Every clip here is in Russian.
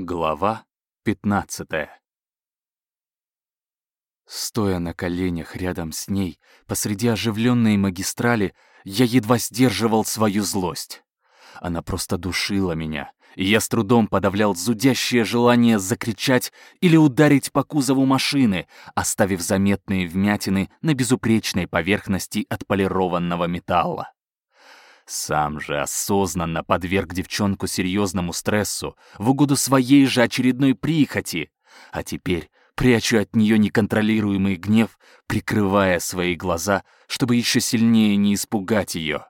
Глава 15 Стоя на коленях рядом с ней, посреди оживленной магистрали, я едва сдерживал свою злость. Она просто душила меня, и я с трудом подавлял зудящее желание закричать или ударить по кузову машины, оставив заметные вмятины на безупречной поверхности отполированного металла. Сам же осознанно подверг девчонку серьезному стрессу в угоду своей же очередной прихоти, а теперь прячу от нее неконтролируемый гнев, прикрывая свои глаза, чтобы еще сильнее не испугать ее.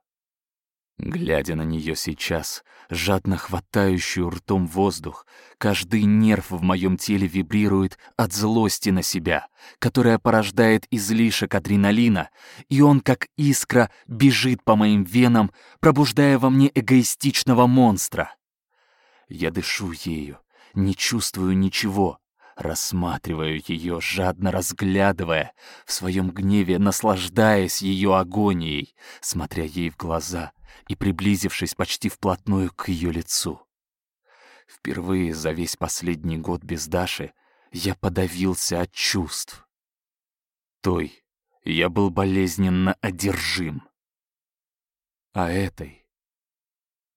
Глядя на нее сейчас, жадно хватающую ртом воздух, каждый нерв в моем теле вибрирует от злости на себя, которая порождает излишек адреналина, и он, как искра, бежит по моим венам, пробуждая во мне эгоистичного монстра. Я дышу ею, не чувствую ничего, рассматриваю ее, жадно разглядывая, в своем гневе наслаждаясь ее агонией, смотря ей в глаза — и приблизившись почти вплотную к ее лицу. Впервые за весь последний год без Даши я подавился от чувств. Той я был болезненно одержим. А этой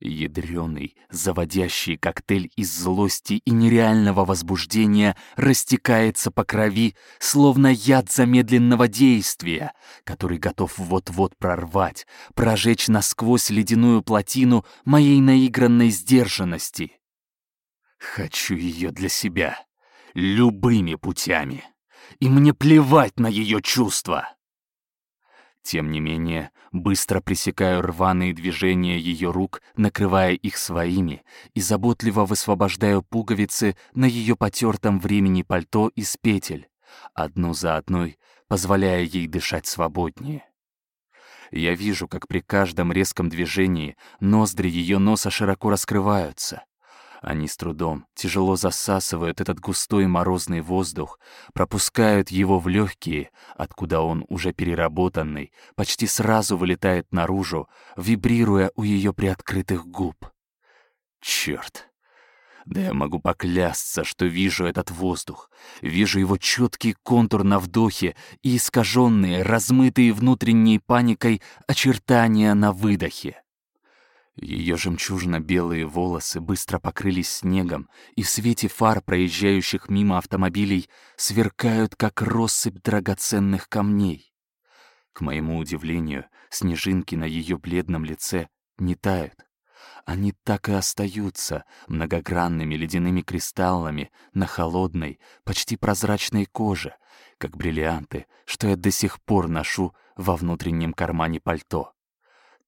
Ядрёный, заводящий коктейль из злости и нереального возбуждения растекается по крови, словно яд замедленного действия, который готов вот-вот прорвать, прожечь насквозь ледяную плотину моей наигранной сдержанности. Хочу ее для себя, любыми путями, и мне плевать на ее чувства. Тем не менее, быстро пресекаю рваные движения ее рук, накрывая их своими, и заботливо высвобождаю пуговицы на ее потертом времени пальто из петель, одну за одной, позволяя ей дышать свободнее. Я вижу, как при каждом резком движении ноздри ее носа широко раскрываются, они с трудом, тяжело засасывают этот густой морозный воздух, пропускают его в легкие, откуда он, уже переработанный, почти сразу вылетает наружу, вибрируя у ее приоткрытых губ. Черт! Да я могу поклясться, что вижу этот воздух, вижу его четкий контур на вдохе и искаженные, размытые внутренней паникой очертания на выдохе. Ее жемчужно-белые волосы быстро покрылись снегом, и в свете фар, проезжающих мимо автомобилей, сверкают, как россыпь драгоценных камней. К моему удивлению, снежинки на ее бледном лице не тают. Они так и остаются многогранными ледяными кристаллами на холодной, почти прозрачной коже, как бриллианты, что я до сих пор ношу во внутреннем кармане пальто.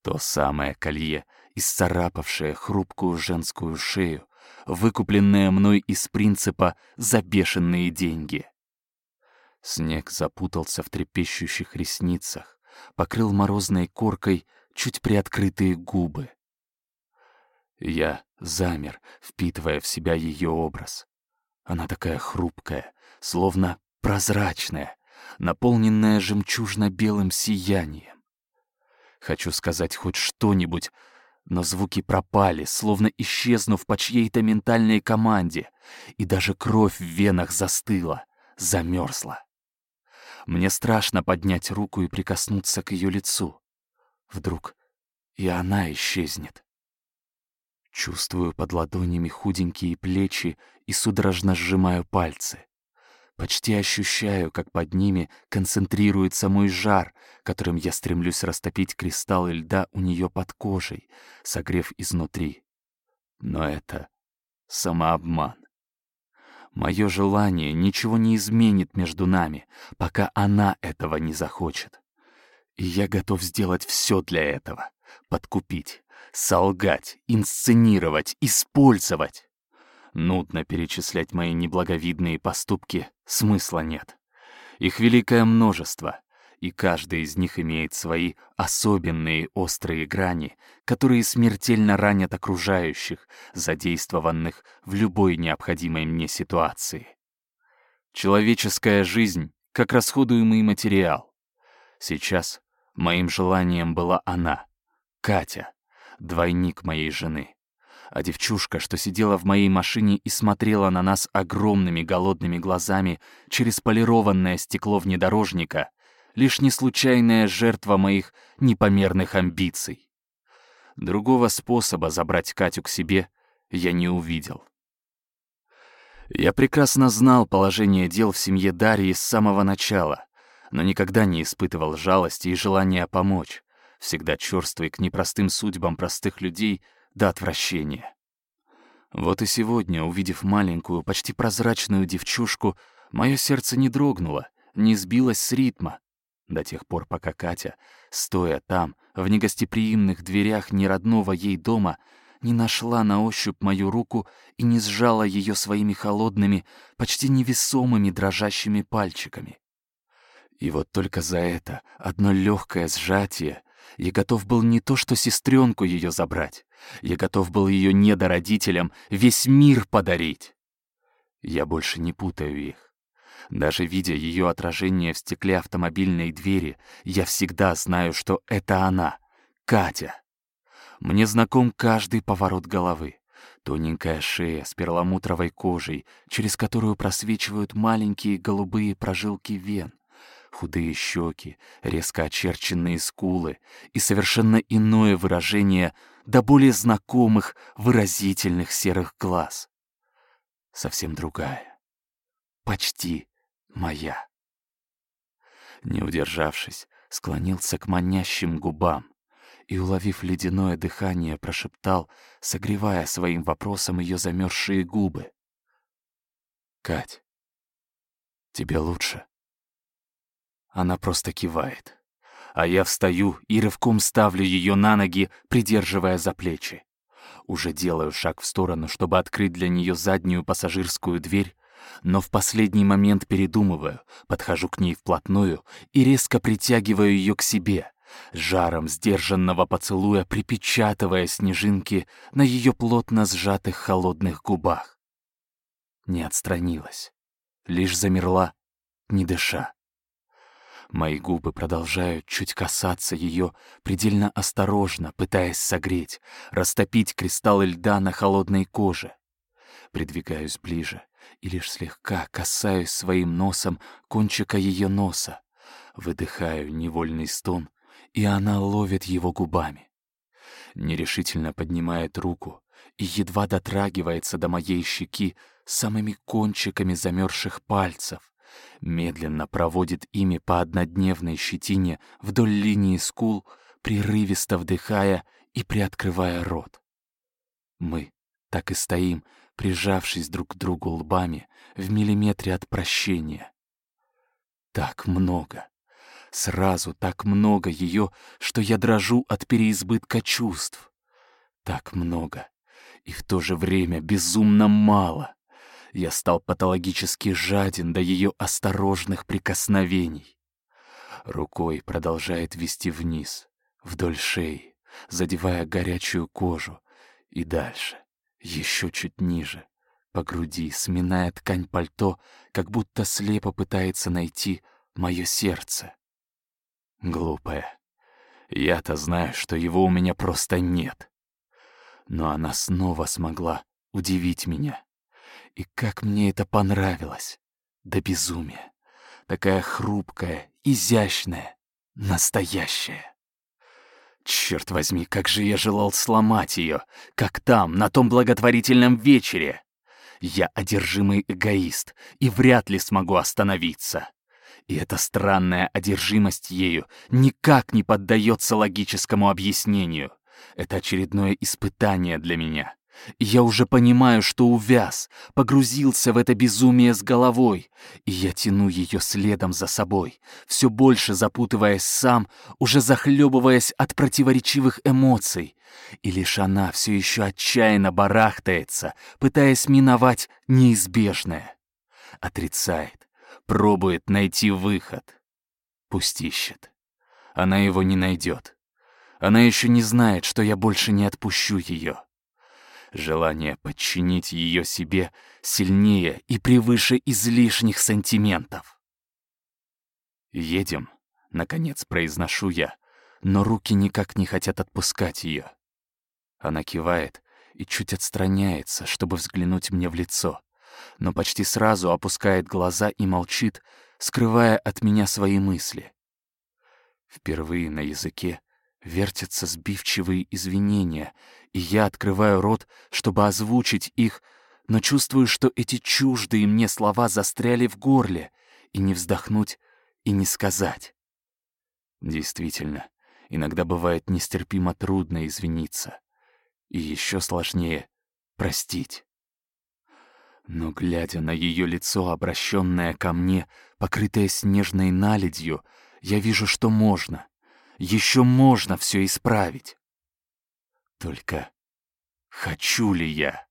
То самое колье, исцарапавшее хрупкую женскую шею, выкупленное мной из принципа за бешеные деньги. Снег запутался в трепещущих ресницах, покрыл морозной коркой чуть приоткрытые губы. Я замер, впитывая в себя ее образ. Она такая хрупкая, словно прозрачная, наполненная жемчужно-белым сиянием. Хочу сказать хоть что-нибудь, но звуки пропали, словно исчезнув по чьей-то ментальной команде, и даже кровь в венах застыла, замерзла. Мне страшно поднять руку и прикоснуться к ее лицу. Вдруг и она исчезнет. Чувствую под ладонями худенькие плечи и судорожно сжимаю пальцы. Почти ощущаю, как под ними концентрируется мой жар, которым я стремлюсь растопить кристаллы льда у нее под кожей, согрев изнутри. Но это самообман. Мое желание ничего не изменит между нами, пока она этого не захочет. И я готов сделать все для этого. Подкупить, солгать, инсценировать, использовать. Нудно перечислять мои неблаговидные поступки, смысла нет. Их великое множество, и каждый из них имеет свои особенные острые грани, которые смертельно ранят окружающих, задействованных в любой необходимой мне ситуации. Человеческая жизнь как расходуемый материал. Сейчас моим желанием была она, Катя, двойник моей жены. А девчушка, что сидела в моей машине и смотрела на нас огромными голодными глазами через полированное стекло внедорожника, лишь не случайная жертва моих непомерных амбиций. Другого способа забрать Катю к себе я не увидел. Я прекрасно знал положение дел в семье Дарьи с самого начала, но никогда не испытывал жалости и желания помочь, всегда чёрствый к непростым судьбам простых людей до отвращения. Вот и сегодня, увидев маленькую, почти прозрачную девчушку, мое сердце не дрогнуло, не сбилось с ритма, до тех пор, пока Катя, стоя там, в негостеприимных дверях неродного ей дома, не нашла на ощупь мою руку и не сжала ее своими холодными, почти невесомыми дрожащими пальчиками. И вот только за это одно легкое сжатие я готов был не то что сестренку ее забрать, я готов был ее недородителям весь мир подарить. Я больше не путаю их. Даже видя ее отражение в стекле автомобильной двери, я всегда знаю, что это она, Катя. Мне знаком каждый поворот головы. Тоненькая шея с перламутровой кожей, через которую просвечивают маленькие голубые прожилки вен, худые щеки, резко очерченные скулы и совершенно иное выражение до более знакомых, выразительных серых глаз. Совсем другая. Почти моя. Не удержавшись, склонился к манящим губам и, уловив ледяное дыхание, прошептал, согревая своим вопросом ее замерзшие губы. «Кать, тебе лучше?» Она просто кивает. А я встаю и рывком ставлю ее на ноги, придерживая за плечи. Уже делаю шаг в сторону, чтобы открыть для нее заднюю пассажирскую дверь, но в последний момент передумываю, подхожу к ней вплотную и резко притягиваю ее к себе, жаром сдержанного поцелуя припечатывая снежинки на ее плотно сжатых холодных губах. Не отстранилась, лишь замерла, не дыша. Мои губы продолжают чуть касаться ее, предельно осторожно, пытаясь согреть, растопить кристаллы льда на холодной коже. Придвигаюсь ближе и лишь слегка касаюсь своим носом кончика ее носа. Выдыхаю невольный стон, и она ловит его губами. Нерешительно поднимает руку и едва дотрагивается до моей щеки самыми кончиками замерзших пальцев медленно проводит ими по однодневной щетине вдоль линии скул, прерывисто вдыхая и приоткрывая рот. Мы так и стоим, прижавшись друг к другу лбами в миллиметре от прощения. Так много. Сразу так много ее, что я дрожу от переизбытка чувств. Так много. И в то же время безумно мало. Я стал патологически жаден до ее осторожных прикосновений. Рукой продолжает вести вниз, вдоль шеи, задевая горячую кожу, и дальше, еще чуть ниже, по груди, сминая ткань пальто, как будто слепо пытается найти мое сердце. Глупая. Я-то знаю, что его у меня просто нет. Но она снова смогла удивить меня. И как мне это понравилось! До безумия! Такая хрупкая, изящная, настоящая. Черт возьми, как же я желал сломать ее, как там, на том благотворительном вечере. Я одержимый эгоист и вряд ли смогу остановиться. И эта странная одержимость ею никак не поддается логическому объяснению. Это очередное испытание для меня. Я уже понимаю, что увяз, погрузился в это безумие с головой, и я тяну ее следом за собой, все больше запутываясь сам, уже захлебываясь от противоречивых эмоций. И лишь она все еще отчаянно барахтается, пытаясь миновать неизбежное. Отрицает, пробует найти выход. Пусть ищет. Она его не найдет. Она еще не знает, что я больше не отпущу ее. Желание подчинить ее себе сильнее и превыше излишних сантиментов. «Едем», — наконец произношу я, но руки никак не хотят отпускать ее. Она кивает, и чуть отстраняется, чтобы взглянуть мне в лицо, но почти сразу опускает глаза и молчит, скрывая от меня свои мысли. Впервые на языке вертятся сбивчивые извинения, и я открываю рот, чтобы озвучить их, но чувствую, что эти чуждые мне слова застряли в горле, и не вздохнуть, и не сказать. Действительно, иногда бывает нестерпимо трудно извиниться. И еще сложнее простить. Но, глядя на ее лицо, обращенное ко мне, покрытое снежной наледью, я вижу, что можно. Еще можно все исправить. Только хочу ли я?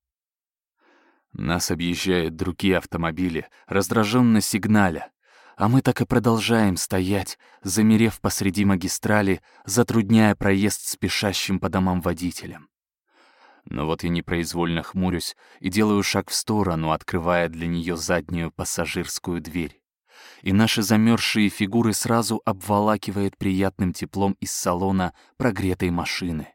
Нас объезжают другие автомобили, раздраженно сигналя, а мы так и продолжаем стоять, замерев посреди магистрали, затрудняя проезд спешащим по домам водителям. Но вот я непроизвольно хмурюсь и делаю шаг в сторону, открывая для нее заднюю пассажирскую дверь. И наши замерзшие фигуры сразу обволакивает приятным теплом из салона прогретой машины.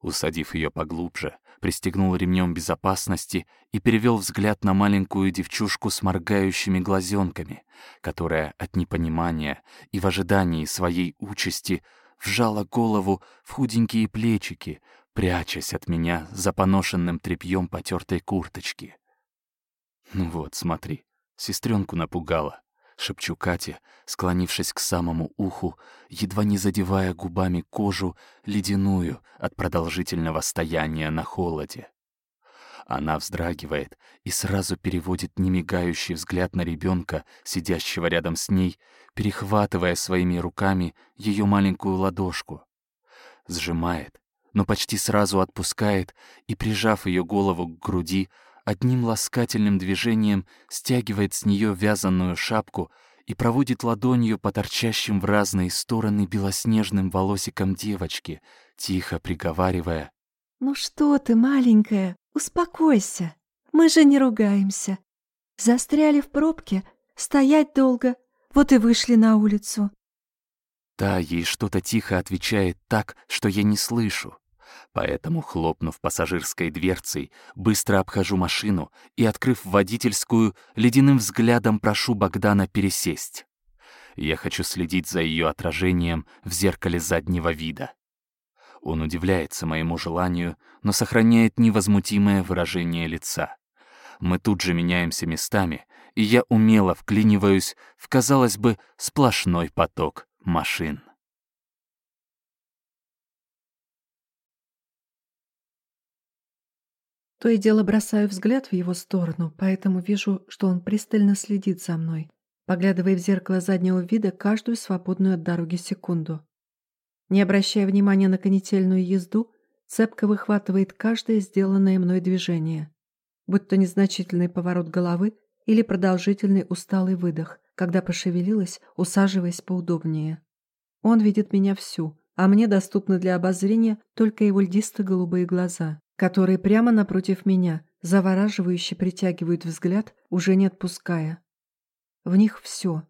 Усадив ее поглубже, пристегнул ремнем безопасности и перевел взгляд на маленькую девчушку с моргающими глазенками, которая от непонимания и в ожидании своей участи вжала голову в худенькие плечики, прячась от меня за поношенным тряпьем потертой курточки. «Ну вот, смотри, сестренку напугала», — шепчу Кате, склонившись к самому уху, едва не задевая губами кожу, ледяную от продолжительного стояния на холоде. Она вздрагивает и сразу переводит немигающий взгляд на ребенка, сидящего рядом с ней, перехватывая своими руками ее маленькую ладошку. Сжимает, но почти сразу отпускает и, прижав ее голову к груди, одним ласкательным движением стягивает с нее вязаную шапку и проводит ладонью по торчащим в разные стороны белоснежным волосикам девочки, тихо приговаривая «Ну что ты, маленькая, успокойся, мы же не ругаемся. Застряли в пробке, стоять долго, вот и вышли на улицу». Та ей что-то тихо отвечает так, что я не слышу. Поэтому, хлопнув пассажирской дверцей, быстро обхожу машину и, открыв водительскую, ледяным взглядом прошу Богдана пересесть. Я хочу следить за ее отражением в зеркале заднего вида. Он удивляется моему желанию, но сохраняет невозмутимое выражение лица. Мы тут же меняемся местами, и я умело вклиниваюсь в, казалось бы, сплошной поток машин. То и дело бросаю взгляд в его сторону, поэтому вижу, что он пристально следит за мной, поглядывая в зеркало заднего вида каждую свободную от дороги секунду. Не обращая внимания на конетельную езду, цепко выхватывает каждое сделанное мной движение, будь то незначительный поворот головы или продолжительный усталый выдох, когда пошевелилась, усаживаясь поудобнее. Он видит меня всю, а мне доступны для обозрения только его льдисто-голубые глаза которые прямо напротив меня завораживающе притягивают взгляд, уже не отпуская. В них все.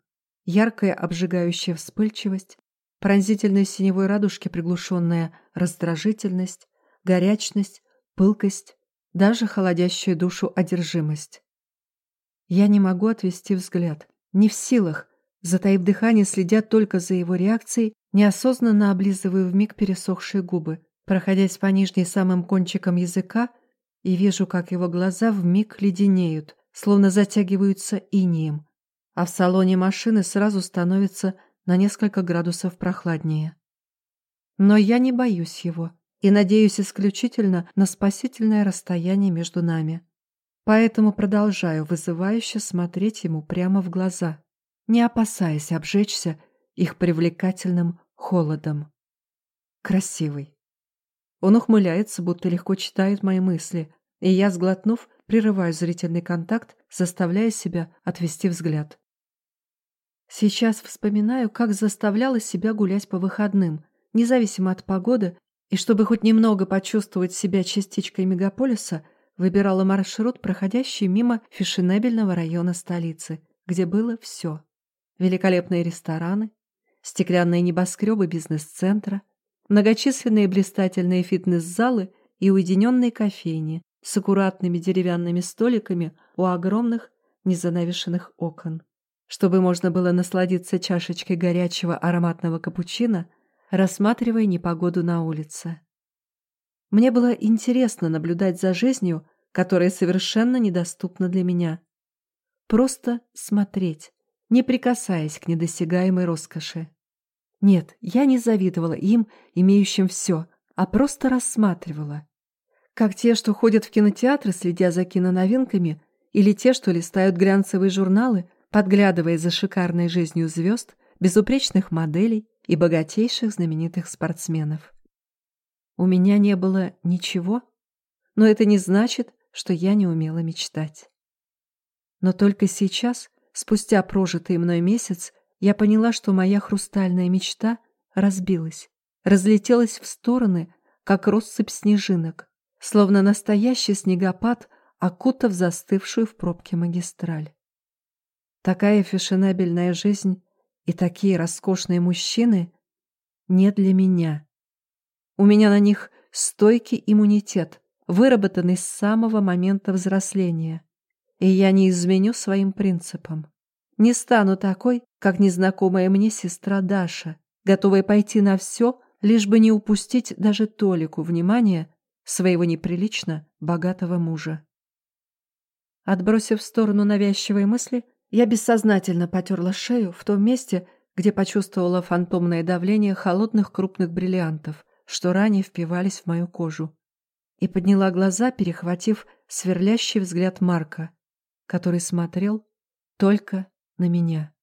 Яркая обжигающая вспыльчивость, пронзительной синевой радужки приглушенная раздражительность, горячность, пылкость, даже холодящая душу одержимость. Я не могу отвести взгляд, не в силах, затаив дыхание, следя только за его реакцией, неосознанно облизываю вмиг пересохшие губы, проходясь по нижней самым кончиком языка, и вижу, как его глаза вмиг леденеют, словно затягиваются инием, а в салоне машины сразу становится на несколько градусов прохладнее. Но я не боюсь его и надеюсь исключительно на спасительное расстояние между нами. Поэтому продолжаю вызывающе смотреть ему прямо в глаза, не опасаясь обжечься их привлекательным холодом. Красивый. Он ухмыляется, будто легко читает мои мысли, и я, сглотнув, прерываю зрительный контакт, заставляя себя отвести взгляд. Сейчас вспоминаю, как заставляла себя гулять по выходным, независимо от погоды, и чтобы хоть немного почувствовать себя частичкой мегаполиса, выбирала маршрут, проходящий мимо фешенебельного района столицы, где было все. Великолепные рестораны, стеклянные небоскребы бизнес-центра, многочисленные блистательные фитнес-залы и уединенной кофейни с аккуратными деревянными столиками у огромных незанавешенных окон, чтобы можно было насладиться чашечкой горячего ароматного капучино, рассматривая непогоду на улице. Мне было интересно наблюдать за жизнью, которая совершенно недоступна для меня. Просто смотреть, не прикасаясь к недосягаемой роскоши. Нет, я не завидовала им, имеющим все, а просто рассматривала. Как те, что ходят в кинотеатры, следя за киноновинками, или те, что листают глянцевые журналы, подглядывая за шикарной жизнью звезд, безупречных моделей и богатейших знаменитых спортсменов. У меня не было ничего, но это не значит, что я не умела мечтать. Но только сейчас, спустя прожитый мной месяц, я поняла, что моя хрустальная мечта разбилась, разлетелась в стороны, как россыпь снежинок, словно настоящий снегопад, окутав застывшую в пробке магистраль. Такая фешенебельная жизнь и такие роскошные мужчины не для меня. У меня на них стойкий иммунитет, выработанный с самого момента взросления. И я не изменю своим принципам. Не стану такой, как незнакомая мне сестра Даша, готовая пойти на все, лишь бы не упустить даже толику внимания своего неприлично богатого мужа. Отбросив в сторону навязчивые мысли, я бессознательно потерла шею в том месте, где почувствовала фантомное давление холодных крупных бриллиантов, что ранее впивались в мою кожу, и подняла глаза, перехватив сверлящий взгляд Марка, который смотрел только на меня.